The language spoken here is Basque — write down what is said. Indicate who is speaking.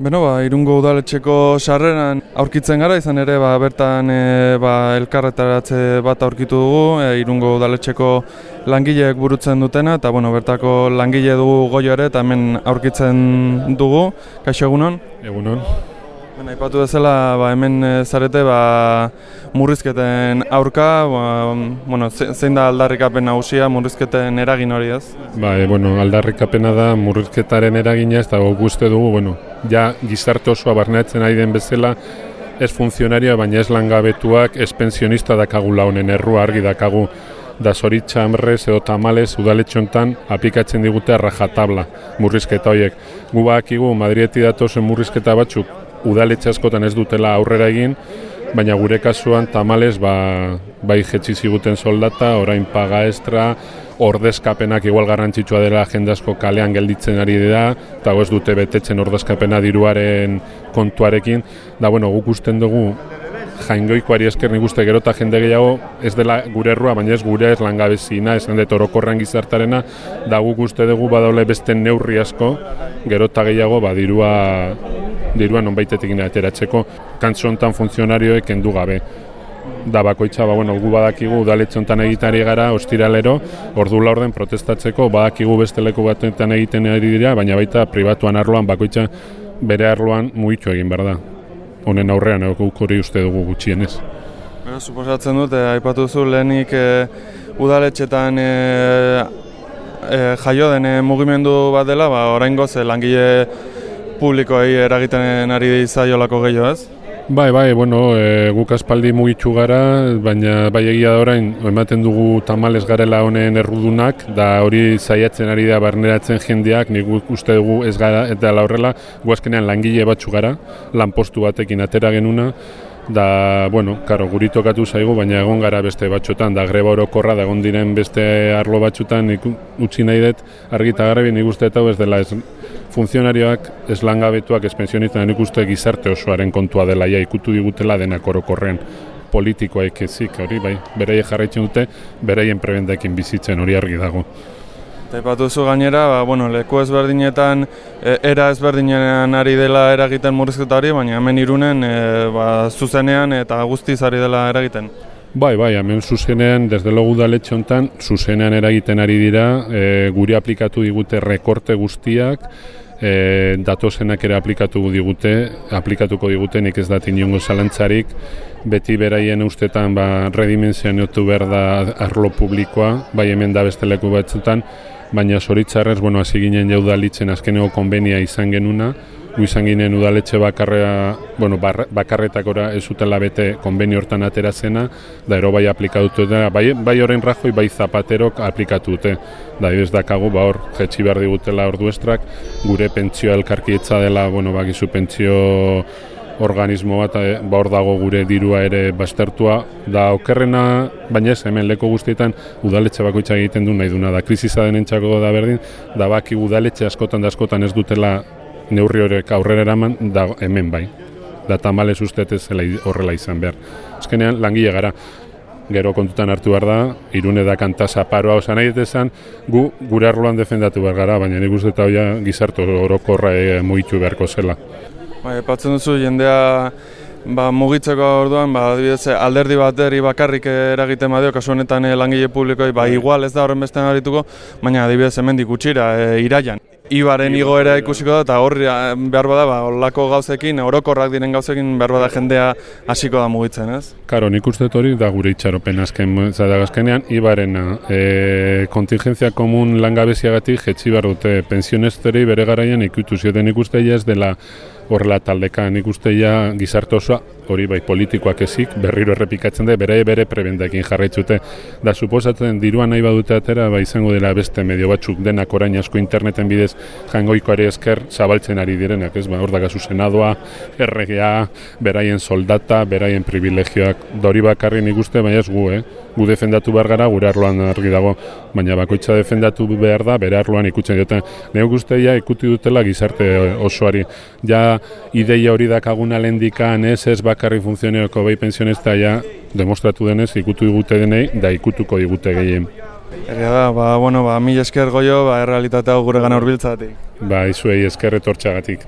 Speaker 1: Beno, ba, irungo udaletxeko sarreran aurkitzen gara, izan ere ba, bertan e, ba, elkarretaratze bat aurkitu dugu, e, irungo udaletxeko langileek burutzen dutena, eta bueno, bertako langile dugu goio ere, eta hemen aurkitzen dugu, kaixo egunon?
Speaker 2: Egunon.
Speaker 1: Baina, ipatu bezala, ba, hemen e, zarete ba, murrizketen aurka, ba, bueno, zein da aldarrikapen nagusia murrizketen eragin hori ez?
Speaker 2: Ba, e, bueno, aldarrikapena da murrizketaren eragina, ez da guzti dugu, bueno, ja gizarte osoa barneatzen ari den bezala, ez funtzionarioa, baina ez langabetuak, ez pensionista dakagula honen errua argi dakagu da zoritxa hamrez edo tamales udaletxontan aplikatzen digute rajatabla murrizketa horiek. Gu bakigu Madrieti datozen murrizketa batzuk udaletxe askotan ez dutela aurrera egin, baina gure kasuan tamales ba, bai jetzi ziguten soldata, orain paga estra, ordezkapenak igual garrantzitsua dela agendasko kalean gelditzen ari dira, eta ez dute betetzen ordezkapena diruaren kontuarekin, da bueno, guk usten dugu jaingoikoari esker nik uste gero jende gehiago ez dela gure errua, baina ez gure ez langabezina, esan dut orokorran gizartarena, da guk uste dugu badaule beste neurri asko, gero gehiago ba, dirua diruan onbaitetik ateratzeko kantzo hontan funtzionarioek kendu gabe. Da bakoitza, ba, bueno, gu badakigu udaletxe hontan egitari gara, ostiralero, ordu orden protestatzeko, badakigu beste leku batetan egiten ari dira, baina baita pribatuan arloan bakoitza bere arloan mugitu egin behar da. Honen aurrean, guk hori uste dugu gutxienez.
Speaker 1: Bera, suposatzen dut, eh, aipatu zu lehenik eh, udaletxetan eh, eh, jaio den eh, mugimendu bat dela, ba, orain goz, langile publikoei eragiten ari zaiolako gehiago ez?
Speaker 2: Bai, bai, bueno, e, guk aspaldi mugitu gara, baina bai egia da orain, ematen dugu tamales garela honen errudunak, da hori zaiatzen ari da barneratzen jendeak, nik uste dugu ez gara, eta la horrela, guazkenean langile batzu gara, lanpostu batekin atera genuna, da, bueno, karo, guri tokatu zaigu, baina egon gara beste batxotan, da greba orokorra, da egon diren beste arlo batxotan, utzi nahi dut, argita garbi, nik uste eta ez dela ez funtzionarioak, ez langabetuak, ez pensionistan, nik uste gizarte osoaren kontua dela, ja, ikutu digutela denak orokorren politikoa ekezik, hori, bai, bereie jarraitzen dute, bereien prebendekin bizitzen, hori argi dago.
Speaker 1: Taipatu zu gainera, ba, bueno, leku ezberdinetan, e, era ezberdinean ari dela eragiten murrizketa hori, baina hemen irunen e, ba, zuzenean eta guztiz ari dela eragiten.
Speaker 2: Bai, bai, hemen zuzenean, desde logu da honetan, zuzenean eragiten ari dira, e, guri aplikatu digute rekorte guztiak, e, datozenak ere aplikatu digute, aplikatuko digute, nik ez dati niongo zalantzarik, beti beraien ustetan ba, redimensionatu behar da arlo publikoa, bai hemen da beste leku batzutan, baina zoritzarrez, bueno, hasi ginen jaudalitzen azkeneko konbenia izan genuna, gu izan ginen udaletxe bakarrea, bueno, bakarretakora ez utela bete konbeni hortan atera zena, da ero bai aplikatu dute, bai, bai horrein rajoi, bai zapaterok aplikatu dute. Da, ez dakagu, ba hor, jetxi behar digutela ordu estrak, gure pentsio elkarkietza dela, bueno, bakizu pentsio organismo bat, eh, ba hor dago gure dirua ere bastertua, da okerrena, baina ez, hemen leko guztietan udaletxe bakoitza egiten du nahi duna, da krisiza denentzako da berdin, da baki udaletxe askotan da askotan ez dutela neurri horrek aurrera eraman, da hemen bai. Da tamales ustez ez horrela izan behar. Azkenean, langile gara, gero kontutan hartu behar da, irune da kantasa paroa osan nahi esan, gu gure arloan defendatu behar gara, baina nik uste eta gizartu orokorra e, mugitu beharko zela.
Speaker 1: Bai, patzen duzu jendea ba, mugitzeko orduan, ba, adibidez, alderdi bateri bakarrik eragiten badio, kasu honetan eh, langile publikoi, ba, igual ez da horren beste harituko, baina adibidez hemen dikutxira, e, iraian. Ibaren igoera ikusiko da, eta horri behar bada, ba, olako gauzekin, orokorrak diren gauzekin, behar bada jendea hasiko da mugitzen, ez?
Speaker 2: Karo, nik uste hori da gure itxaropen azken, zara azkenean, Ibarena, e, kontingentzia komun langabeziagatik, jetxi behar dute, pensionesteri bere garaian ikutu zioten ikuste ez dela horrela taldeka nik uste ja gizarte osoa, hori bai politikoak ezik, berriro errepikatzen da, bere bere prebendekin jarraitzute. Da, suposatzen diruan nahi badute atera, ba izango dela beste medio batzuk denak orain asko interneten bidez jangoikoari esker zabaltzen ari direnak, ez ba, hor dagazu senadoa, RGA, beraien soldata, beraien privilegioak, dori bakarri nik uste, baina ez gu, eh? Gu defendatu behar gara, gure arloan argi dago, baina bakoitza defendatu behar da, bere arloan ikutzen duten. Neu guztia ikuti dutela gizarte osoari. Ja, ideia hori dakaguna lendikan ez ez bakarri funtzioneoko behi pensionista ja demostratu denez ikutu digute denei da ikutuko digute gehien.
Speaker 1: Egia da, ba, bueno, ba, mil esker goio, ba, errealitatea gure gana urbiltzatik.
Speaker 2: Ba, izuei esker etortxagatik.